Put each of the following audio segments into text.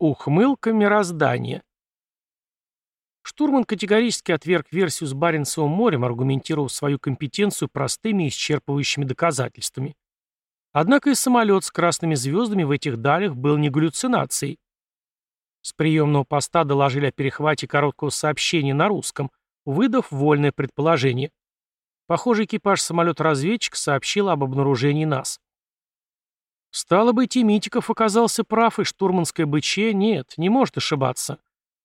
Ухмылка мироздания. Штурман категорически отверг версию с Баренцевым морем, аргументировав свою компетенцию простыми и исчерпывающими доказательствами. Однако и самолет с красными звездами в этих далях был не галлюцинацией. С приемного поста доложили о перехвате короткого сообщения на русском, выдав вольное предположение. Похоже, экипаж самолета-разведчика сообщил об обнаружении нас. Стало быть, и Митиков оказался прав, и штурманское бычье нет, не может ошибаться.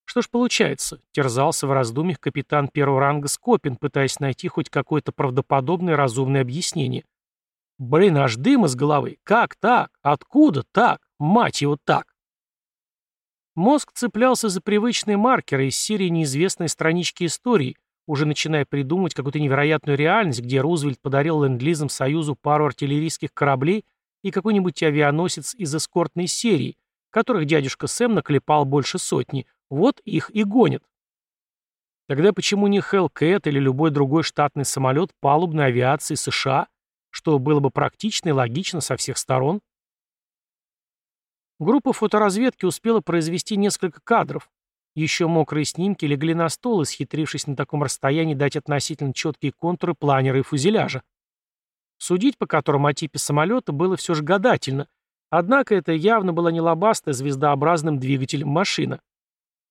Что ж получается, терзался в раздумьях капитан первого ранга Скопин, пытаясь найти хоть какое-то правдоподобное разумное объяснение. Блин, аж дым из головы. Как так? Откуда так? Мать его так. Мозг цеплялся за привычные маркеры из серии неизвестной странички истории, уже начиная придумывать какую-то невероятную реальность, где Рузвельт подарил ленд-лизам Союзу пару артиллерийских кораблей и какой-нибудь авианосец из эскортной серии, которых дядюшка Сэм наклепал больше сотни, вот их и гонят. Тогда почему не Hellcat или любой другой штатный самолет палубной авиации США, что было бы практично и логично со всех сторон? Группа фоторазведки успела произвести несколько кадров. Еще мокрые снимки легли на стол, исхитрившись на таком расстоянии дать относительно четкие контуры планера и фюзеляжа. Судить по которым о типе самолета было все же гадательно, однако это явно была не лобастая звездообразным двигателем машина.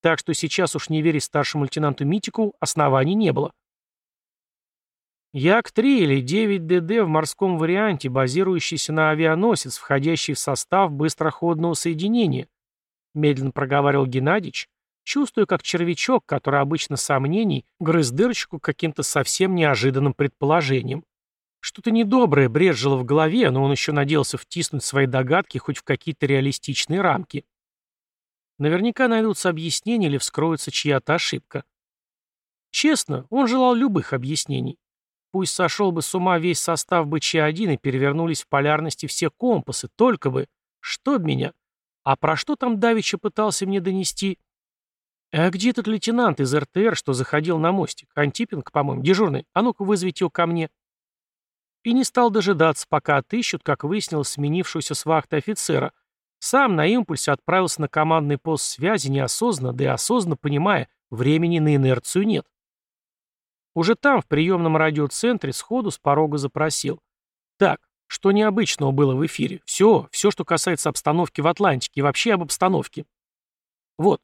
Так что сейчас уж не верить старшему лейтенанту Митику оснований не было. Як-3 или 9ДД в морском варианте, базирующийся на авианосец, входящий в состав быстроходного соединения, медленно проговаривал Геннадьевич, чувствуя, как червячок, который обычно сомнений, грыз дырочку каким-то совсем неожиданным предположением. Что-то недоброе брежило в голове, но он еще надеялся втиснуть свои догадки хоть в какие-то реалистичные рамки. Наверняка найдутся объяснения или вскроется чья-то ошибка. Честно, он желал любых объяснений. Пусть сошел бы с ума весь состав БЧ-1 и перевернулись в полярности все компасы, только бы. Что меня? А про что там Давича пытался мне донести? А где тот лейтенант из РТР, что заходил на мостик? Антипенко, по-моему, дежурный. А ну-ка вызовите его ко мне и не стал дожидаться, пока отыщут, как выяснилось, сменившегося с вахты офицера. Сам на импульсе отправился на командный пост связи неосознанно, да и осознанно понимая, времени на инерцию нет. Уже там, в приемном радиоцентре, сходу с порога запросил. Так, что необычного было в эфире? Все, все, что касается обстановки в Атлантике и вообще об обстановке. Вот.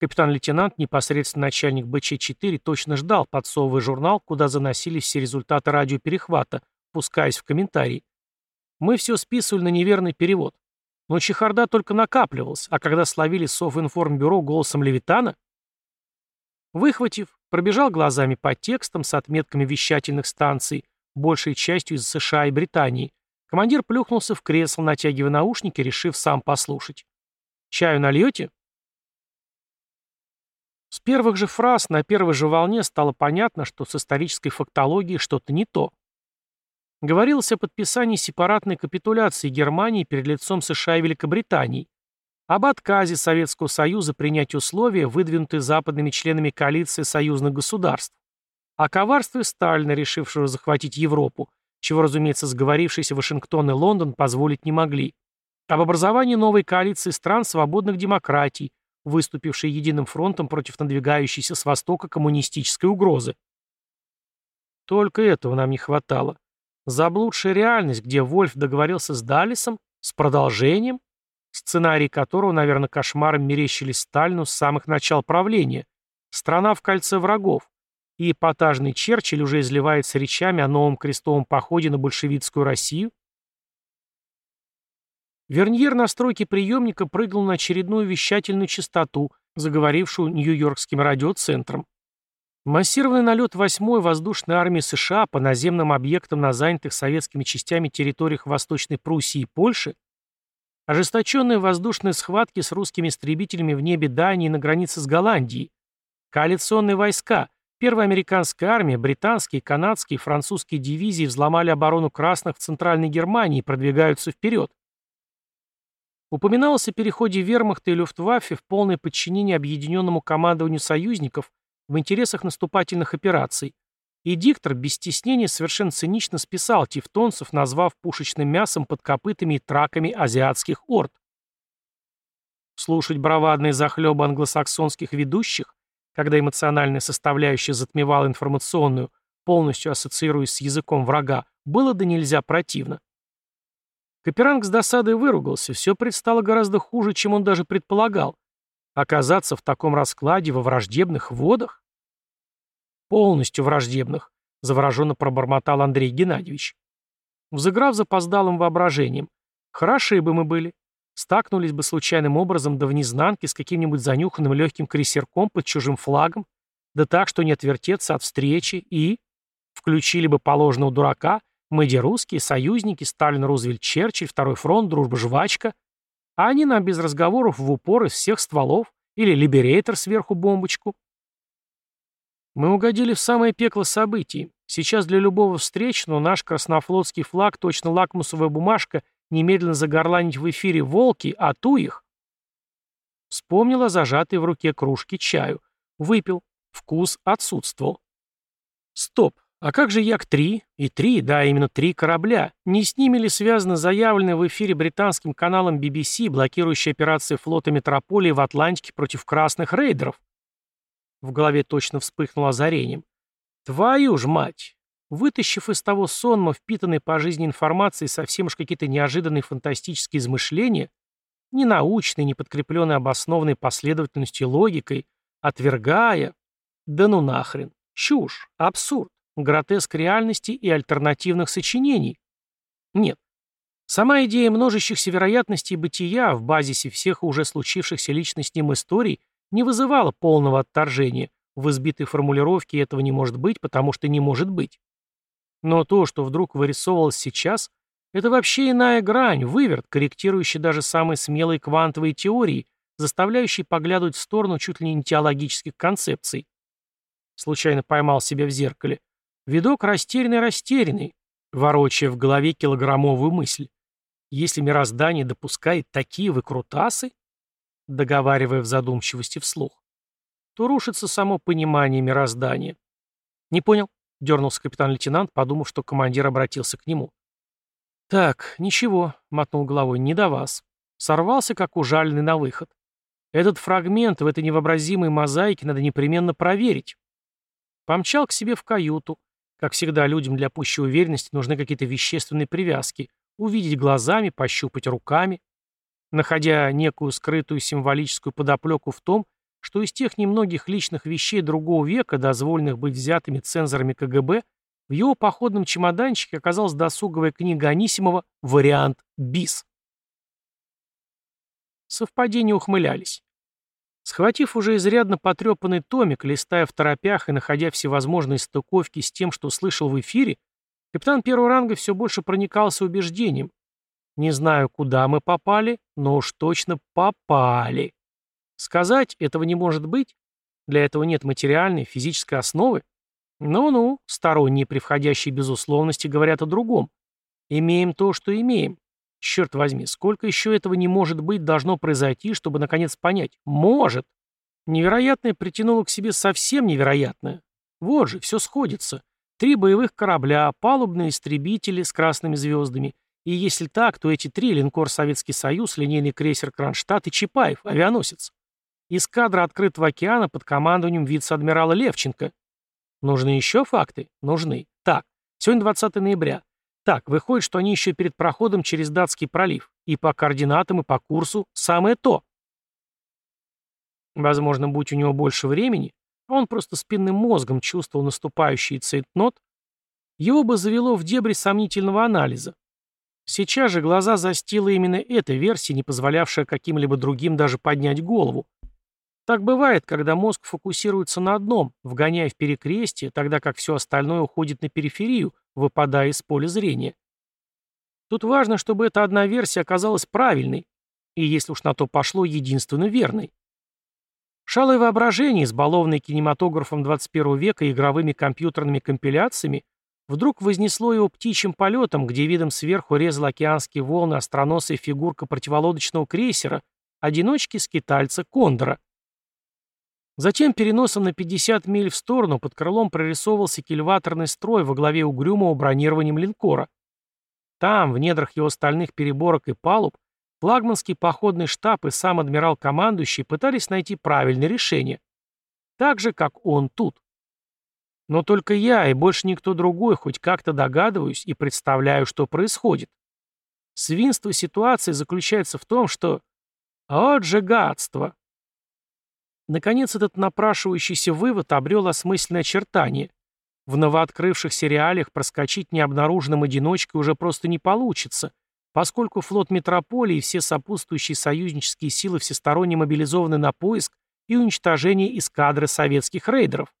Капитан-лейтенант, непосредственно начальник БЧ-4, точно ждал, подсовывая журнал, куда заносились все результаты радиоперехвата, пускаясь в комментарии. Мы все списывали на неверный перевод. Но чехарда только накапливалась, а когда словили Софинформбюро голосом Левитана... Выхватив, пробежал глазами по текстам с отметками вещательных станций, большей частью из США и Британии, командир плюхнулся в кресло, натягивая наушники, решив сам послушать. «Чаю нальете?» С первых же фраз на первой же волне стало понятно, что с исторической фактологией что-то не то. Говорилось о подписании сепаратной капитуляции Германии перед лицом США и Великобритании, об отказе Советского Союза принять условия, выдвинутые западными членами коалиции союзных государств, о коварстве Сталина, решившего захватить Европу, чего, разумеется, сговорившиеся Вашингтон и Лондон позволить не могли, об образовании новой коалиции стран свободных демократий, выступившей единым фронтом против надвигающейся с востока коммунистической угрозы. Только этого нам не хватало. Заблудшая реальность, где Вольф договорился с Даллисом, с продолжением, сценарий которого, наверное, кошмаром мерещились Сталину с самых начал правления, страна в кольце врагов, и эпатажный Черчилль уже изливается речами о новом крестовом походе на большевистскую Россию? Верньер на стройке приемника прыгнул на очередную вещательную частоту, заговорившую Нью-Йоркским радиоцентром. Массированный налет 8-й воздушной армии США по наземным объектам на занятых советскими частями территориях Восточной Пруссии и Польши, ожесточенные воздушные схватки с русскими истребителями в небе Дании на границе с Голландией, коалиционные войска, первая американская армия, британские, канадские французские дивизии взломали оборону красных в Центральной Германии и продвигаются вперед. Упоминалось о переходе вермахта и люфтваффе в полное подчинение объединенному командованию союзников в интересах наступательных операций, и диктор без стеснения совершенно цинично списал тевтонцев, назвав пушечным мясом под копытами и траками азиатских орд. Слушать бравадные захлебы англосаксонских ведущих, когда эмоциональная составляющая затмевала информационную, полностью ассоциируясь с языком врага, было да нельзя противно. Каперанг с досадой выругался, все предстало гораздо хуже, чем он даже предполагал. Оказаться в таком раскладе во враждебных водах? Полностью враждебных, завороженно пробормотал Андрей Геннадьевич. Взыграв запоздалым воображением, хороши бы мы были, стакнулись бы случайным образом до внезнанки с каким-нибудь занюханным легким крейсерком под чужим флагом, да так, что не отвертеться от встречи, и... Включили бы положенного дурака, мы де русские, союзники, Сталин, Рузвельт, Черчилль, Второй фронт, дружба, жвачка. А они нам без разговоров в упор из всех стволов. Или либерейтор сверху бомбочку. Мы угодили в самое пекло событий. Сейчас для любого встречного наш краснофлотский флаг, точно лакмусовая бумажка, немедленно загорланить в эфире «Волки», а ту их. Вспомнила зажатый в руке кружки чаю. Выпил. Вкус отсутствовал. Стоп. А как же Як-3? И три, да, именно три корабля. Не с ними ли связано заявленное в эфире британским каналом BBC, блокирующая операции флота Метрополии в Атлантике против красных рейдеров? В голове точно вспыхнуло озарением. Твою ж мать! Вытащив из того сонма, впитанной по жизни информации совсем уж какие-то неожиданные фантастические измышления, не научные, не подкрепленные обоснованной последовательностью и логикой, отвергая... Да ну нахрен! Чушь! Абсурд! Гротеск реальности и альтернативных сочинений. Нет. Сама идея множащихся вероятностей бытия в базисе всех уже случившихся лично с ним историй не вызывала полного отторжения. В избитой формулировке этого не может быть, потому что не может быть. Но то, что вдруг вырисовывалось сейчас, это вообще иная грань, выверт, корректирующий даже самые смелые квантовые теории, заставляющий поглядывать в сторону чуть ли не теологических концепций. Случайно поймал себя в зеркале. Видок растерянный-растерянный, ворочая в голове килограммовую мысль. Если мироздание допускает такие выкрутасы, договаривая в задумчивости вслух, то рушится само понимание мироздания. «Не понял», — дернулся капитан-лейтенант, подумав, что командир обратился к нему. «Так, ничего», — мотнул головой, — «не до вас». Сорвался, как ужаленный на выход. Этот фрагмент в этой невообразимой мозаике надо непременно проверить. Помчал к себе в каюту, как всегда, людям для пущей уверенности нужны какие-то вещественные привязки. Увидеть глазами, пощупать руками. Находя некую скрытую символическую подоплеку в том, что из тех немногих личных вещей другого века, дозволенных быть взятыми цензорами КГБ, в его походном чемоданчике оказалась досуговая книга Анисимова «Вариант БИС». Совпадения ухмылялись. Схватив уже изрядно потрепанный томик, листая в торопях и находя всевозможные стыковки с тем, что слышал в эфире, капитан первого ранга все больше проникался убеждением. Не знаю, куда мы попали, но уж точно попали. Сказать этого не может быть. Для этого нет материальной, физической основы. Ну-ну, сторонние при входящей безусловности говорят о другом. Имеем то, что имеем. Черт возьми, сколько еще этого не может быть должно произойти, чтобы наконец понять? Может! Невероятное притянуло к себе совсем невероятное. Вот же, все сходится. Три боевых корабля, палубные истребители с красными звездами. И если так, то эти три — линкор «Советский Союз», линейный крейсер «Кронштадт» и «Чапаев», авианосец. Эскадра открытого океана под командованием вице-адмирала Левченко. Нужны еще факты? Нужны. Так, сегодня 20 ноября. Так, выходит, что они еще перед проходом через Датский пролив. И по координатам, и по курсу самое то. Возможно, будь у него больше времени, а он просто спинным мозгом чувствовал наступающий цейтнот, его бы завело в дебри сомнительного анализа. Сейчас же глаза застила именно эта версия, не позволявшая каким-либо другим даже поднять голову. Так бывает, когда мозг фокусируется на одном, вгоняя в перекрестие, тогда как все остальное уходит на периферию, выпадая из поля зрения. Тут важно, чтобы эта одна версия оказалась правильной, и если уж на то пошло, единственно верной. Шалое воображение, избалованное кинематографом 21 века и игровыми компьютерными компиляциями, вдруг вознесло его птичьим полетом, где видом сверху резал океанские волны остроносая фигурка противолодочного крейсера, одиночки скитальца Кондора. Затем переносом на 50 миль в сторону под крылом прорисовывался кильваторный строй во главе угрюмого бронированием линкора. Там, в недрах его стальных переборок и палуб, Флагманский походный штаб и сам адмирал-командующий пытались найти правильное решение. Так же, как он тут. Но только я и больше никто другой хоть как-то догадываюсь и представляю, что происходит. Свинство ситуации заключается в том, что... Вот же гадство! Наконец этот напрашивающийся вывод обрел осмысленное очертание. В новооткрывшихся реалиях проскочить необнаруженным одиночкой уже просто не получится, поскольку флот метрополии и все сопутствующие союзнические силы всесторонне мобилизованы на поиск и уничтожение эскадры советских рейдеров.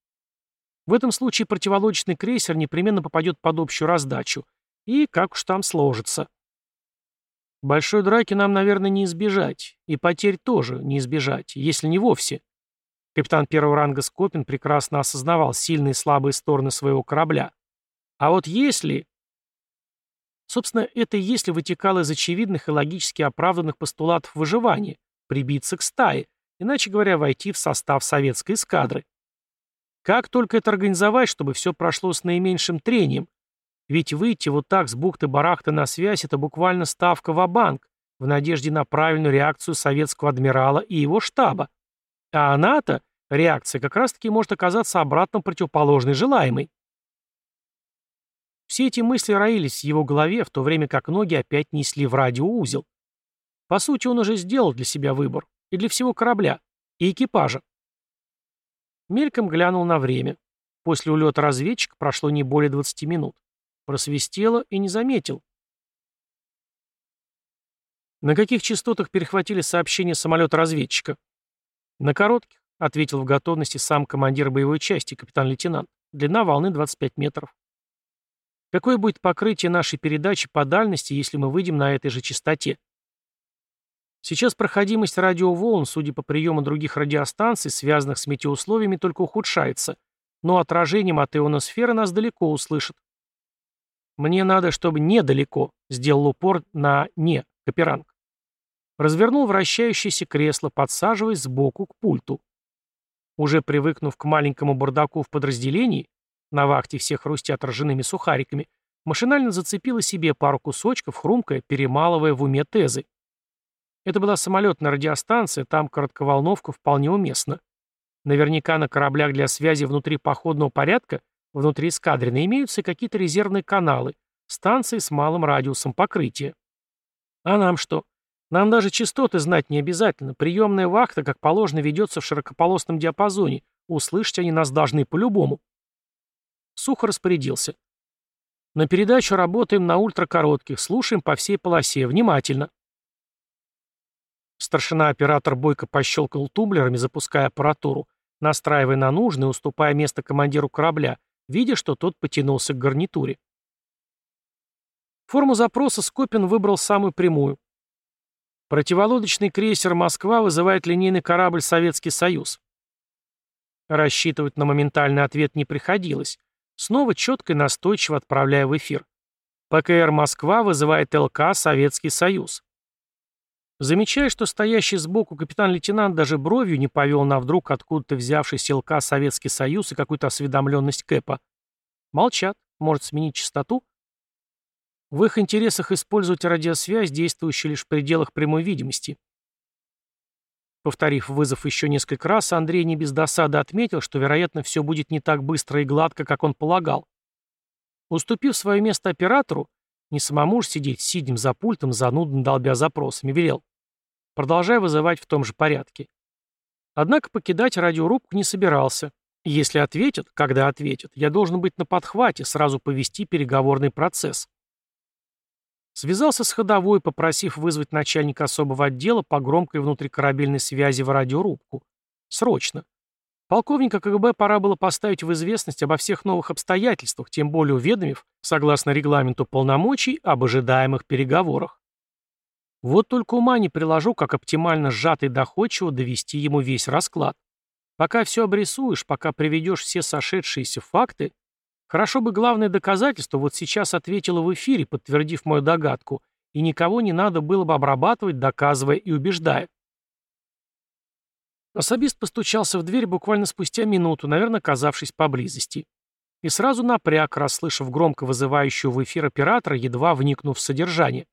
В этом случае противолодочный крейсер непременно попадет под общую раздачу, и как уж там сложится. Большой драки нам, наверное, не избежать, и потерь тоже не избежать, если не вовсе. Капитан первого ранга Скопин прекрасно осознавал сильные и слабые стороны своего корабля. А вот если... Собственно, это если вытекало из очевидных и логически оправданных постулатов выживания, прибиться к стае, иначе говоря, войти в состав советской эскадры. Как только это организовать, чтобы все прошло с наименьшим трением? Ведь выйти вот так с бухты-барахты на связь – это буквально ставка в банк в надежде на правильную реакцию советского адмирала и его штаба. А она-то Реакция как раз-таки может оказаться обратно противоположной желаемой. Все эти мысли роились в его голове, в то время как ноги опять несли в радиоузел. По сути, он уже сделал для себя выбор. И для всего корабля, и экипажа. Мельком глянул на время. После улета разведчика прошло не более 20 минут. Просвистело и не заметил. На каких частотах перехватили сообщение самолета-разведчика? На коротких. — ответил в готовности сам командир боевой части, капитан-лейтенант. «Длина волны 25 метров». «Какое будет покрытие нашей передачи по дальности, если мы выйдем на этой же частоте?» Сейчас проходимость радиоволн, судя по приему других радиостанций, связанных с метеоусловиями, только ухудшается, но отражением от ионосферы нас далеко услышат. «Мне надо, чтобы недалеко», — сделал упор на «не», Каперанг. Развернул вращающееся кресло, подсаживаясь сбоку к пульту. Уже привыкнув к маленькому бардаку в подразделении, на вахте все хрустят ржаными сухариками, машинально зацепила себе пару кусочков, хрумкая, перемалывая в уме тезы. Это была самолетная радиостанция, там коротковолновка вполне уместна. Наверняка на кораблях для связи внутри походного порядка, внутри эскадрины, имеются какие-то резервные каналы, станции с малым радиусом покрытия. А нам что? Нам даже частоты знать не обязательно. Приемная вахта, как положено, ведется в широкополосном диапазоне. Услышать они нас должны по-любому. Сухо распорядился. На передачу работаем на ультракоротких, слушаем по всей полосе. Внимательно. Старшина-оператор бойко пощелкал тумблерами, запуская аппаратуру, настраивая на нужное, уступая место командиру корабля, видя, что тот потянулся к гарнитуре. Форму запроса Скопин выбрал самую прямую. Противолодочный крейсер «Москва» вызывает линейный корабль «Советский Союз». Рассчитывать на моментальный ответ не приходилось. Снова четко и настойчиво отправляя в эфир. ПКР «Москва» вызывает ЛК «Советский Союз». Замечая, что стоящий сбоку капитан-лейтенант даже бровью не повел на вдруг откуда-то взявшийся ЛК «Советский Союз» и какую-то осведомленность Кэпа. Молчат. Может сменить частоту? В их интересах использовать радиосвязь, действующую лишь в пределах прямой видимости. Повторив вызов еще несколько раз, Андрей не без досады отметил, что, вероятно, все будет не так быстро и гладко, как он полагал. Уступив свое место оператору, не самому же сидеть сиднем за пультом, занудно долбя запросами, велел. Продолжая вызывать в том же порядке. Однако покидать радиорубку не собирался. Если ответят, когда ответят, я должен быть на подхвате, сразу повести переговорный процесс. Связался с ходовой, попросив вызвать начальника особого отдела по громкой внутрикорабельной связи в радиорубку. Срочно. Полковника КГБ пора было поставить в известность обо всех новых обстоятельствах, тем более уведомив, согласно регламенту полномочий, об ожидаемых переговорах. Вот только ума не приложу, как оптимально сжато и доходчиво довести ему весь расклад. Пока все обрисуешь, пока приведешь все сошедшиеся факты, Хорошо бы главное доказательство вот сейчас ответило в эфире, подтвердив мою догадку, и никого не надо было бы обрабатывать, доказывая и убеждая. Особист постучался в дверь буквально спустя минуту, наверное, оказавшись поблизости. И сразу напряг, расслышав громко вызывающего в эфир оператора, едва вникнув в содержание.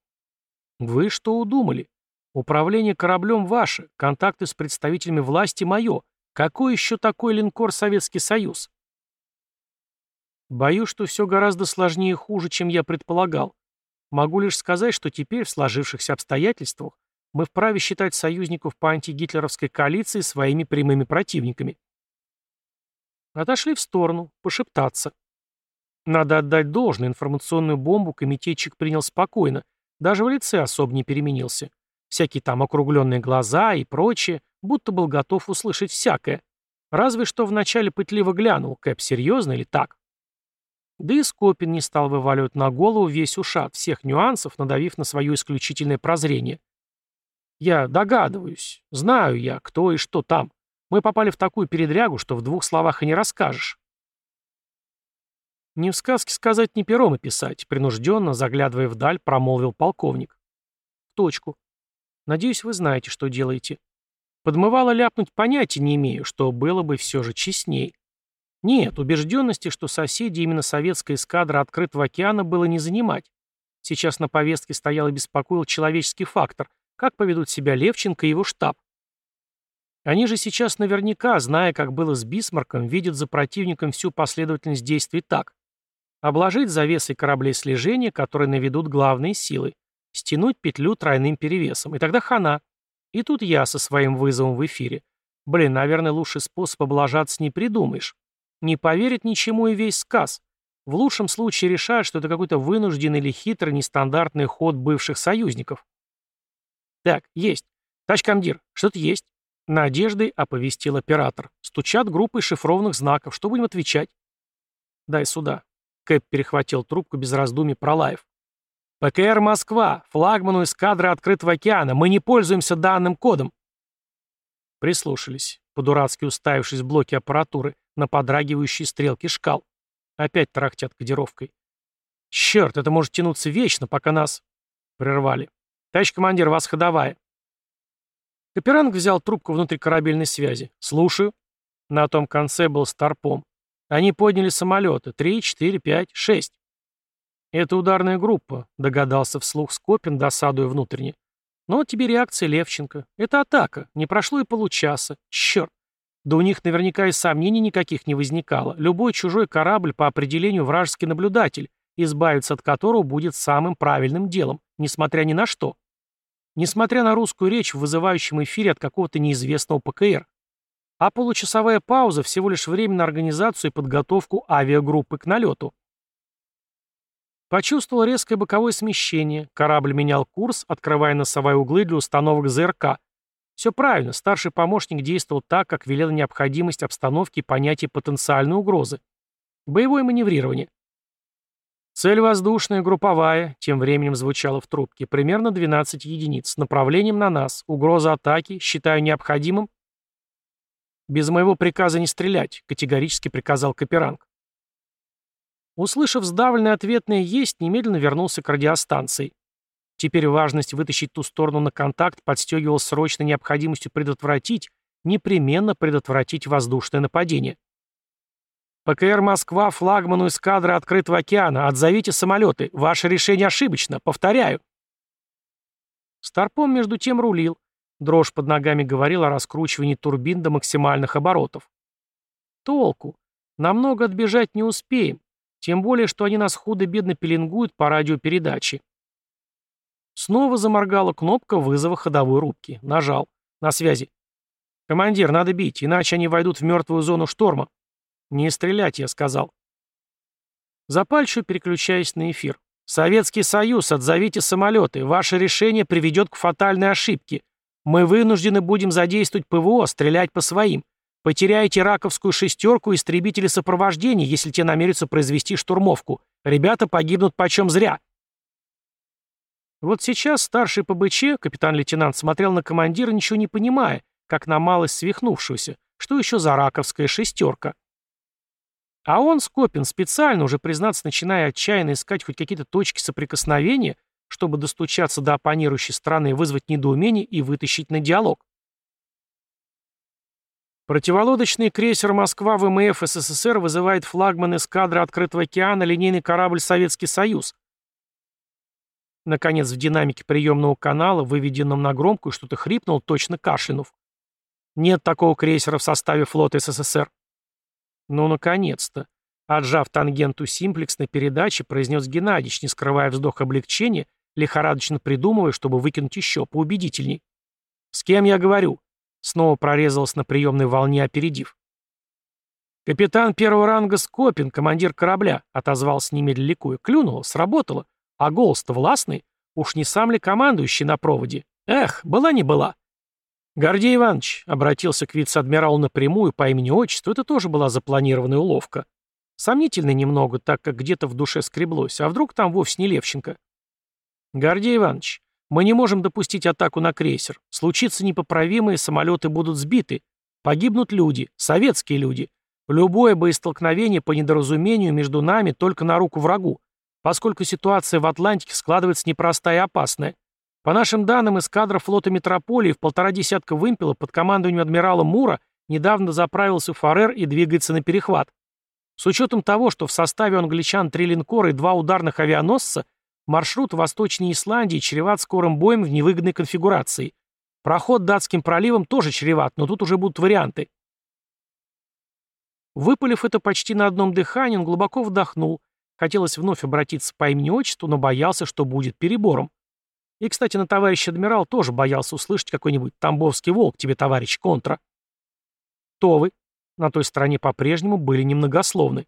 «Вы что удумали? Управление кораблем ваше, контакты с представителями власти мое. Какой еще такой линкор Советский Союз? Боюсь, что все гораздо сложнее и хуже, чем я предполагал. Могу лишь сказать, что теперь, в сложившихся обстоятельствах, мы вправе считать союзников по антигитлеровской коалиции своими прямыми противниками. Отошли в сторону, пошептаться. Надо отдать должное, информационную бомбу комитетчик принял спокойно, даже в лице особо не переменился. Всякие там округленные глаза и прочее, будто был готов услышать всякое. Разве что вначале пытливо глянул, Кэп, серьезно или так? Да и Скопин не стал вываливать на голову весь ушат всех нюансов, надавив на свое исключительное прозрение. Я догадываюсь, знаю я, кто и что там. Мы попали в такую передрягу, что в двух словах и не расскажешь. Не в сказке сказать, ни пером и писать, принужденно, заглядывая вдаль, промолвил полковник. В точку. Надеюсь, вы знаете, что делаете. Подмывало ляпнуть понятия не имею, что было бы все же честней. Нет, убежденности, что соседи именно советская эскадра открытого океана было не занимать. Сейчас на повестке стоял и беспокоил человеческий фактор, как поведут себя Левченко и его штаб. Они же сейчас наверняка, зная, как было с Бисмарком, видят за противником всю последовательность действий так. Обложить завесой кораблей слежения, которые наведут главные силы. Стянуть петлю тройным перевесом. И тогда хана. И тут я со своим вызовом в эфире. Блин, наверное, лучший способ облажаться не придумаешь. Не поверит ничему и весь сказ. В лучшем случае решают, что это какой-то вынужденный или хитрый нестандартный ход бывших союзников. Так, есть. Тач комдир, что-то есть. Надеждой оповестил оператор. Стучат группы шифрованных знаков. Что будем отвечать? Дай сюда. Кэп перехватил трубку без раздумий, пролаев. «ПКР Москва, флагману эскадры Открытого океана. Мы не пользуемся данным кодом». Прислушались, по-дурацки уставившись в блоки аппаратуры, на подрагивающие стрелки шкал. Опять тарахтят кодировкой. «Черт, это может тянуться вечно, пока нас...» Прервали. «Товарищ командир, вас ходовая». Каперанг взял трубку внутри корабельной связи. «Слушаю». На том конце был старпом. Они подняли самолеты. Три, четыре, пять, шесть. Это ударная группа, догадался вслух Скопин, досадуя внутренне. Но тебе реакция Левченко. Это атака. Не прошло и получаса. Черт. Да у них наверняка и сомнений никаких не возникало. Любой чужой корабль по определению вражеский наблюдатель, избавиться от которого будет самым правильным делом, несмотря ни на что. Несмотря на русскую речь в вызывающем эфире от какого-то неизвестного ПКР. А получасовая пауза – всего лишь время на организацию и подготовку авиагруппы к налету. Почувствовал резкое боковое смещение. Корабль менял курс, открывая носовые углы для установок ЗРК. Все правильно, старший помощник действовал так, как велела необходимость обстановки и понятие потенциальной угрозы. Боевое маневрирование. Цель воздушная, групповая, тем временем звучала в трубке, примерно 12 единиц, с направлением на нас, угроза атаки, считаю необходимым «Без моего приказа не стрелять», — категорически приказал Каперанг. Услышав сдавленное ответное «есть», немедленно вернулся к радиостанции. Теперь важность вытащить ту сторону на контакт подстегивала срочной необходимостью предотвратить, непременно предотвратить воздушное нападение. ПКР «Москва» флагману эскадры Открытого океана. Отзовите самолеты. Ваше решение ошибочно. Повторяю. Старпом между тем рулил, Дрожь под ногами говорила о раскручивании турбин до максимальных оборотов. Толку. Намного отбежать не успеем. Тем более, что они нас худо-бедно пеленгуют по радиопередаче. Снова заморгала кнопка вызова ходовой рубки. Нажал. На связи. «Командир, надо бить, иначе они войдут в мертвую зону шторма». «Не стрелять», я сказал. Запальчиво переключаясь на эфир. «Советский Союз, отзовите самолеты. Ваше решение приведет к фатальной ошибке. Мы вынуждены будем задействовать ПВО, стрелять по своим. Потеряете раковскую шестерку истребители сопровождения, если те намерятся произвести штурмовку. Ребята погибнут почем зря. Вот сейчас старший ПБЧ, капитан-лейтенант, смотрел на командира, ничего не понимая, как на малость свихнувшуюся. Что еще за раковская шестерка? А он, Скопин, специально, уже признаться, начиная отчаянно искать хоть какие-то точки соприкосновения, чтобы достучаться до оппонирующей стороны, вызвать недоумение и вытащить на диалог. Противолодочный крейсер «Москва» ВМФ СССР вызывает флагман эскадры Открытого океана линейный корабль «Советский Союз». Наконец, в динамике приемного канала, выведенном на громкую, что-то хрипнул, точно кашлянув. Нет такого крейсера в составе флота СССР. Ну, наконец-то. Отжав тангенту симплекс на передаче, произнес Геннадьевич, не скрывая вздох облегчения, лихорадочно придумывая, чтобы выкинуть еще поубедительней. «С кем я говорю?» Снова прорезалась на приемной волне, опередив. «Капитан первого ранга Скопин, командир корабля», — отозвался немедленно ликуя. «Клюнуло, сработало. А голос-то властный. Уж не сам ли командующий на проводе? Эх, была не была». Гордей Иванович обратился к вице-адмиралу напрямую по имени-отчеству, это тоже была запланированная уловка. Сомнительно немного, так как где-то в душе скреблось, а вдруг там вовсе не Левченко. Гордей Иванович, мы не можем допустить атаку на крейсер. Случится непоправимое, самолеты будут сбиты. Погибнут люди, советские люди. Любое боестолкновение по недоразумению между нами только на руку врагу, поскольку ситуация в Атлантике складывается непростая и опасная. По нашим данным, эскадра флота Метрополии в полтора десятка вымпела под командованием адмирала Мура недавно заправился Фарер и двигается на перехват. С учетом того, что в составе англичан три линкора и два ударных авианосца, маршрут Восточной Исландии чреват скорым боем в невыгодной конфигурации. Проход датским проливом тоже чреват, но тут уже будут варианты. Выпалив это почти на одном дыхании, он глубоко вдохнул. Хотелось вновь обратиться по имени-отчеству, но боялся, что будет перебором. И, кстати, на товарищ адмирал тоже боялся услышать какой-нибудь «Тамбовский волк тебе, товарищ Контра». «Кто вы?» На той стороне по-прежнему были немногословны.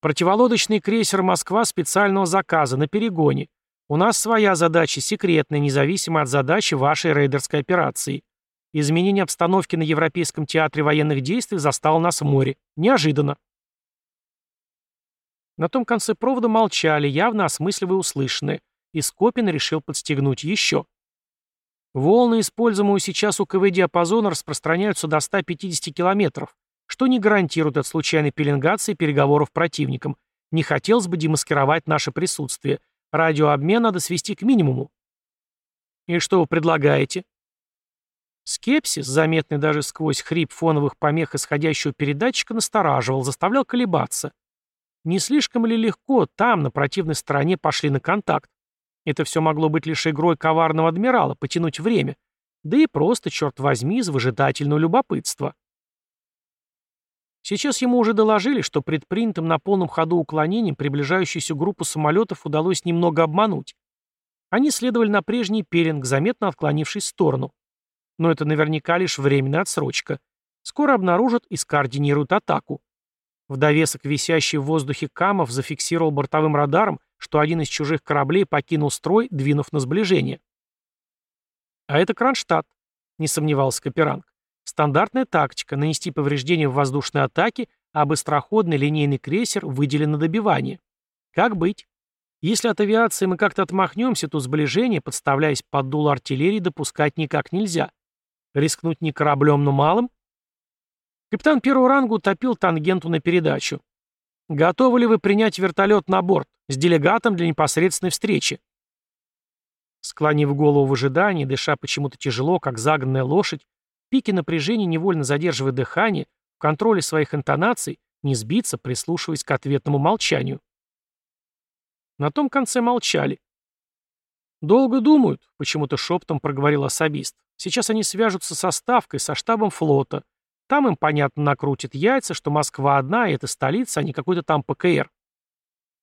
Противолодочный крейсер «Москва» специального заказа, на перегоне. У нас своя задача, секретная, независимо от задачи вашей рейдерской операции. Изменение обстановки на Европейском театре военных действий застало нас в море. Неожиданно. На том конце провода молчали, явно осмысливая услышанное и Скопин решил подстегнуть еще. Волны, используемые сейчас у КВ-диапазона, распространяются до 150 км, что не гарантирует от случайной пеленгации переговоров противникам. Не хотелось бы демаскировать наше присутствие. Радиообмен надо свести к минимуму. И что вы предлагаете? Скепсис, заметный даже сквозь хрип фоновых помех исходящего передатчика, настораживал, заставлял колебаться. Не слишком ли легко там, на противной стороне, пошли на контакт? Это все могло быть лишь игрой коварного адмирала, потянуть время. Да и просто, черт возьми, из выжидательного любопытства. Сейчас ему уже доложили, что предпринятым на полном ходу уклонением приближающуюся группу самолетов удалось немного обмануть. Они следовали на прежний пеленг, заметно отклонившись в сторону. Но это наверняка лишь временная отсрочка. Скоро обнаружат и скоординируют атаку. В довесок висящий в воздухе Камов зафиксировал бортовым радаром, что один из чужих кораблей покинул строй, двинув на сближение. А это Кронштадт, не сомневался Каперанг. Стандартная тактика – нанести повреждения в воздушной атаке, а быстроходный линейный крейсер выделен на добивание. Как быть? Если от авиации мы как-то отмахнемся, то сближение, подставляясь под дуло артиллерии, допускать никак нельзя. Рискнуть не кораблем, но малым? Капитан первого ранга утопил тангенту на передачу. «Готовы ли вы принять вертолет на борт с делегатом для непосредственной встречи?» Склонив голову в ожидании, дыша почему-то тяжело, как загнанная лошадь, пики напряжения невольно задерживая дыхание, в контроле своих интонаций, не сбиться, прислушиваясь к ответному молчанию. На том конце молчали. «Долго думают», — почему-то шептом проговорил особист. «Сейчас они свяжутся со ставкой, со штабом флота, там им, понятно, накрутят яйца, что Москва одна, и это столица, а не какой-то там ПКР.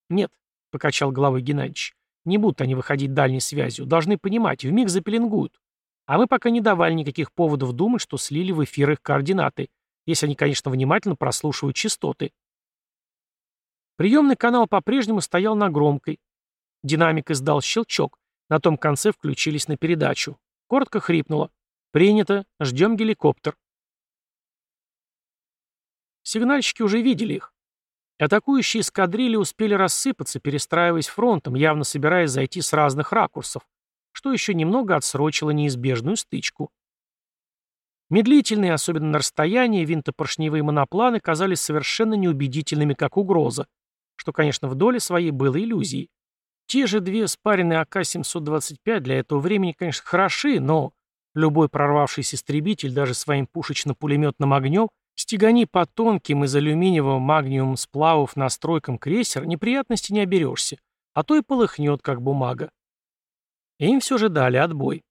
Нет, покачал головой Геннадьевич, не будут они выходить дальней связью, должны понимать, вмиг запеленгуют. А мы пока не давали никаких поводов думать, что слили в эфир их координаты, если они, конечно, внимательно прослушивают частоты. Приемный канал по-прежнему стоял на громкой. Динамик издал щелчок. На том конце включились на передачу. Коротко хрипнуло. «Принято. Ждем геликоптер». Сигнальщики уже видели их. Атакующие эскадрильи успели рассыпаться, перестраиваясь фронтом, явно собираясь зайти с разных ракурсов, что еще немного отсрочило неизбежную стычку. Медлительные, особенно на расстоянии, винтопоршневые монопланы казались совершенно неубедительными как угроза, что, конечно, в доле своей было иллюзией. Те же две спаренные АК-725 для этого времени, конечно, хороши, но любой прорвавшийся истребитель даже своим пушечно-пулеметным огнем Стегани по тонким из алюминиевого магниум сплавов настройкам крейсер, неприятностей не оберешься. а то и полыхнет, как бумага. Им все же дали отбой.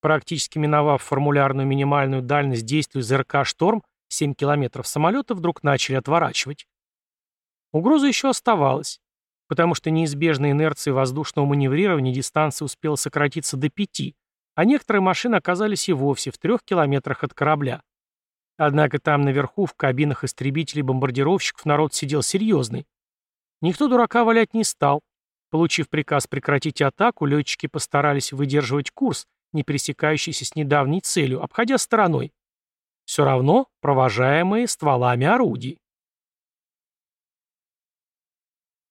Практически миновав формулярную минимальную дальность действия ЗРК «Шторм», 7 километров самолеты вдруг начали отворачивать. Угроза еще оставалась, потому что неизбежной инерцией воздушного маневрирования дистанция успела сократиться до 5, а некоторые машины оказались и вовсе в трех километрах от корабля. Однако там наверху, в кабинах истребителей-бомбардировщиков, народ сидел серьезный. Никто дурака валять не стал. Получив приказ прекратить атаку, летчики постарались выдерживать курс, не пересекающийся с недавней целью, обходя стороной. Все равно провожаемые стволами орудий.